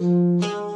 Música